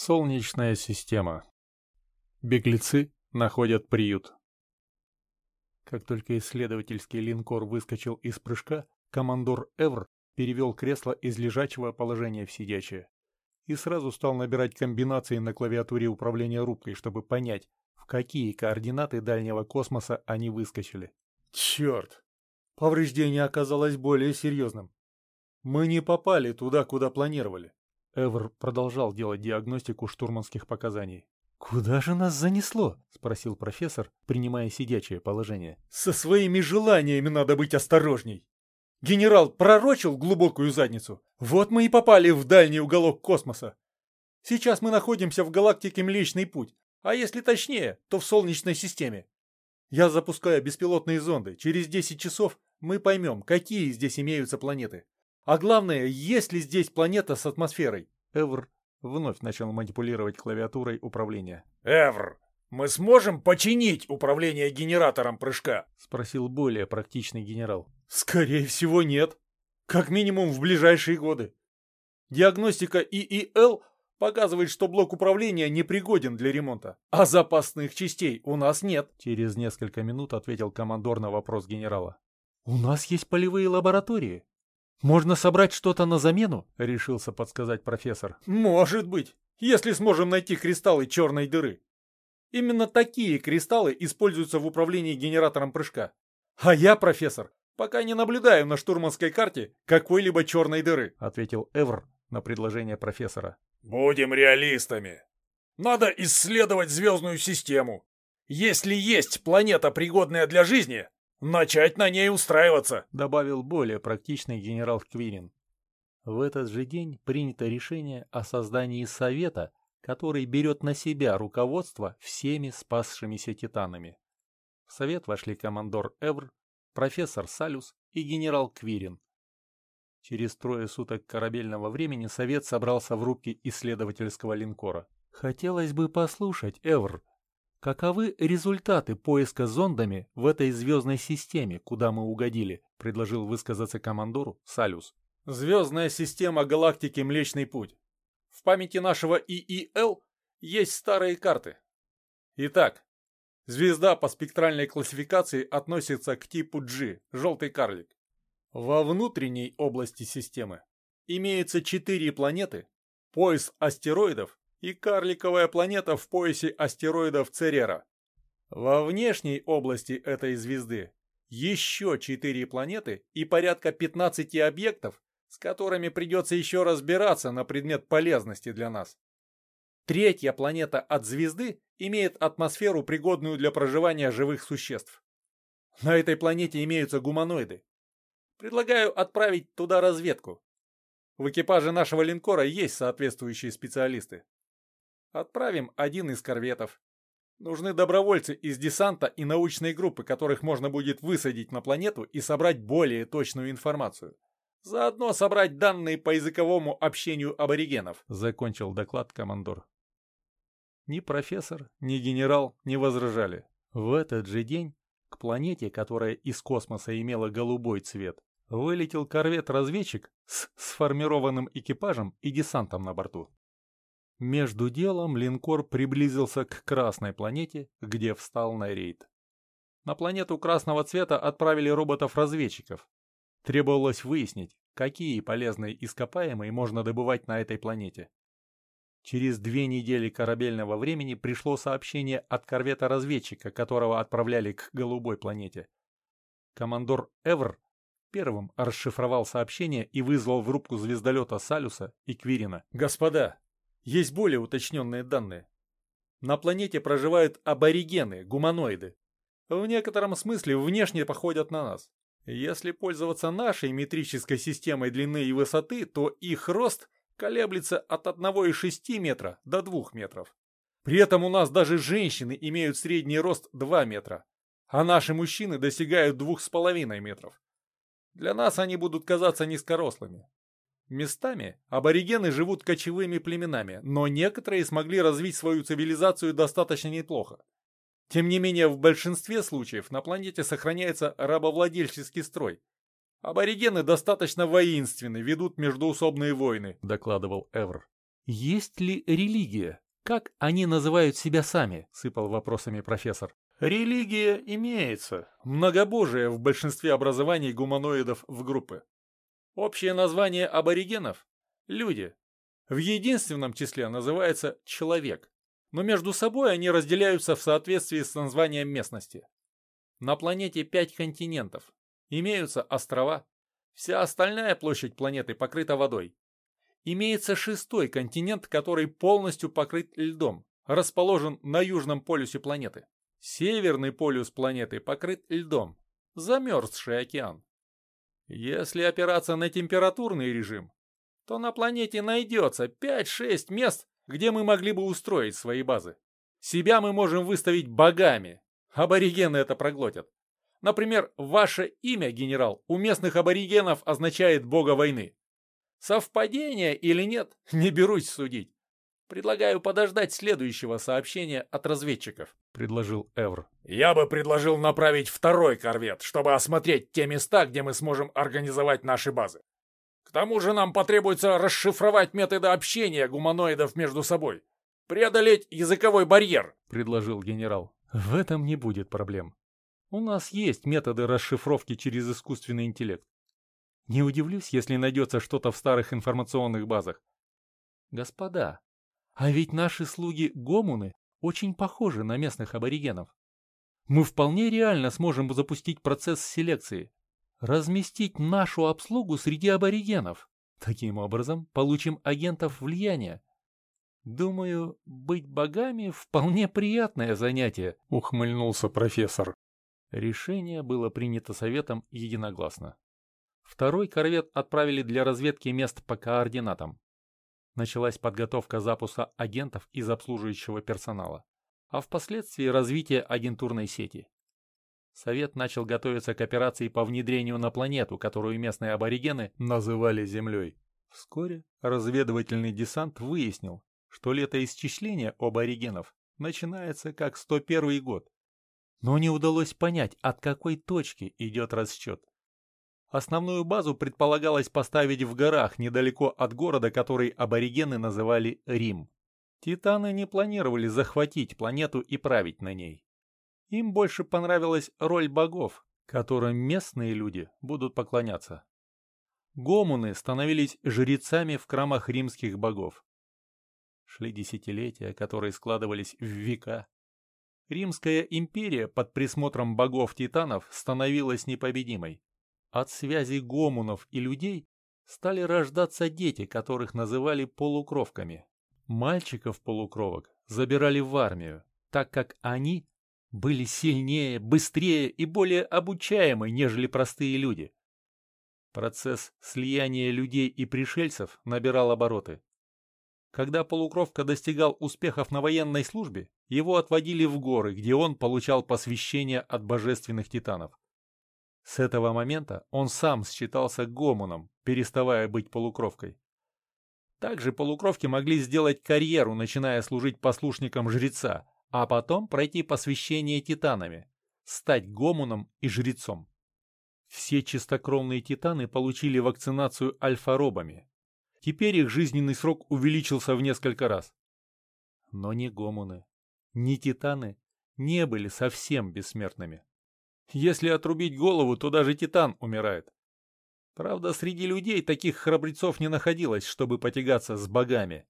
Солнечная система. Беглецы находят приют. Как только исследовательский линкор выскочил из прыжка, командор Эвр перевел кресло из лежачего положения в сидячее и сразу стал набирать комбинации на клавиатуре управления рубкой, чтобы понять, в какие координаты дальнего космоса они выскочили. Черт! Повреждение оказалось более серьезным. Мы не попали туда, куда планировали. Эвр продолжал делать диагностику штурманских показаний. «Куда же нас занесло?» — спросил профессор, принимая сидячее положение. «Со своими желаниями надо быть осторожней. Генерал пророчил глубокую задницу. Вот мы и попали в дальний уголок космоса. Сейчас мы находимся в галактике Млечный Путь, а если точнее, то в Солнечной системе. Я запускаю беспилотные зонды. Через 10 часов мы поймем, какие здесь имеются планеты. А главное, есть ли здесь планета с атмосферой? Эвр вновь начал манипулировать клавиатурой управления. Эвр, мы сможем починить управление генератором прыжка? Спросил более практичный генерал. Скорее всего, нет. Как минимум в ближайшие годы. Диагностика ИИЛ показывает, что блок управления непригоден для ремонта, а запасных частей у нас нет. Через несколько минут ответил командор на вопрос генерала. У нас есть полевые лаборатории. «Можно собрать что-то на замену?» — решился подсказать профессор. «Может быть, если сможем найти кристаллы черной дыры. Именно такие кристаллы используются в управлении генератором прыжка. А я, профессор, пока не наблюдаю на штурманской карте какой-либо черной дыры», — ответил Эвр на предложение профессора. «Будем реалистами. Надо исследовать звездную систему. Если есть планета, пригодная для жизни, «Начать на ней устраиваться», — добавил более практичный генерал Квирин. В этот же день принято решение о создании совета, который берет на себя руководство всеми спасшимися титанами. В совет вошли командор Эвр, профессор Салюс и генерал Квирин. Через трое суток корабельного времени совет собрался в рубке исследовательского линкора. «Хотелось бы послушать, Эвр, «Каковы результаты поиска зондами в этой звездной системе, куда мы угодили?» — предложил высказаться командору Салюс. «Звездная система галактики Млечный Путь. В памяти нашего ИИЛ есть старые карты. Итак, звезда по спектральной классификации относится к типу G, желтый карлик. Во внутренней области системы имеется четыре планеты, пояс астероидов и карликовая планета в поясе астероидов Церера. Во внешней области этой звезды еще четыре планеты и порядка 15 объектов, с которыми придется еще разбираться на предмет полезности для нас. Третья планета от звезды имеет атмосферу, пригодную для проживания живых существ. На этой планете имеются гуманоиды. Предлагаю отправить туда разведку. В экипаже нашего линкора есть соответствующие специалисты. Отправим один из корветов. Нужны добровольцы из десанта и научной группы, которых можно будет высадить на планету и собрать более точную информацию. Заодно собрать данные по языковому общению аборигенов», — закончил доклад командор. Ни профессор, ни генерал не возражали. В этот же день к планете, которая из космоса имела голубой цвет, вылетел корвет-разведчик с сформированным экипажем и десантом на борту. Между делом линкор приблизился к Красной планете, где встал на рейд. На планету красного цвета отправили роботов-разведчиков. Требовалось выяснить, какие полезные ископаемые можно добывать на этой планете. Через две недели корабельного времени пришло сообщение от корвета-разведчика, которого отправляли к голубой планете. Командор Эвр первым расшифровал сообщение и вызвал в рубку звездолета Салюса и Квирина. «Господа, есть более уточненные данные. На планете проживают аборигены, гуманоиды. В некотором смысле внешне походят на нас. Если пользоваться нашей метрической системой длины и высоты, то их рост колеблется от 1,6 метра до 2 метров. При этом у нас даже женщины имеют средний рост 2 метра, а наши мужчины достигают 2,5 метров. Для нас они будут казаться низкорослыми. Местами аборигены живут кочевыми племенами, но некоторые смогли развить свою цивилизацию достаточно неплохо. Тем не менее, в большинстве случаев на планете сохраняется рабовладельческий строй. Аборигены достаточно воинственны, ведут междуусобные войны, докладывал Эвр. Есть ли религия? Как они называют себя сами? Сыпал вопросами профессор. Религия имеется, многобожие в большинстве образований гуманоидов в группы. Общее название аборигенов – люди. В единственном числе называется человек, но между собой они разделяются в соответствии с названием местности. На планете пять континентов, имеются острова, вся остальная площадь планеты покрыта водой. Имеется шестой континент, который полностью покрыт льдом, расположен на южном полюсе планеты. Северный полюс планеты покрыт льдом, замерзший океан. Если опираться на температурный режим, то на планете найдется 5-6 мест, где мы могли бы устроить свои базы. Себя мы можем выставить богами. Аборигены это проглотят. Например, ваше имя, генерал, у местных аборигенов означает бога войны. Совпадение или нет, не берусь судить. Предлагаю подождать следующего сообщения от разведчиков», — предложил Эвр. «Я бы предложил направить второй корвет, чтобы осмотреть те места, где мы сможем организовать наши базы. К тому же нам потребуется расшифровать методы общения гуманоидов между собой, преодолеть языковой барьер», — предложил генерал. «В этом не будет проблем. У нас есть методы расшифровки через искусственный интеллект. Не удивлюсь, если найдется что-то в старых информационных базах. Господа, а ведь наши слуги-гомуны очень похожи на местных аборигенов. Мы вполне реально сможем запустить процесс селекции, разместить нашу обслугу среди аборигенов. Таким образом, получим агентов влияния. Думаю, быть богами вполне приятное занятие, ухмыльнулся профессор. Решение было принято советом единогласно. Второй корвет отправили для разведки мест по координатам началась подготовка запуска агентов из обслуживающего персонала, а впоследствии развитие агентурной сети. Совет начал готовиться к операции по внедрению на планету, которую местные аборигены называли Землей. Вскоре разведывательный десант выяснил, что летоисчисление аборигенов начинается как 101 год. Но не удалось понять, от какой точки идет расчет. Основную базу предполагалось поставить в горах недалеко от города, который аборигены называли Рим. Титаны не планировали захватить планету и править на ней. Им больше понравилась роль богов, которым местные люди будут поклоняться. Гомуны становились жрецами в храмах римских богов. Шли десятилетия, которые складывались в века. Римская империя под присмотром богов-титанов становилась непобедимой. От связи гомунов и людей стали рождаться дети, которых называли полукровками. Мальчиков-полукровок забирали в армию, так как они были сильнее, быстрее и более обучаемы, нежели простые люди. Процесс слияния людей и пришельцев набирал обороты. Когда полукровка достигал успехов на военной службе, его отводили в горы, где он получал посвящение от божественных титанов. С этого момента он сам считался гомоном, переставая быть полукровкой. Также полукровки могли сделать карьеру, начиная служить послушником жреца, а потом пройти посвящение титанами, стать гомоном и жрецом. Все чистокровные титаны получили вакцинацию альфа-робами. Теперь их жизненный срок увеличился в несколько раз. Но ни гомоны, ни титаны не были совсем бессмертными. Если отрубить голову, то даже Титан умирает. Правда, среди людей таких храбрецов не находилось, чтобы потягаться с богами.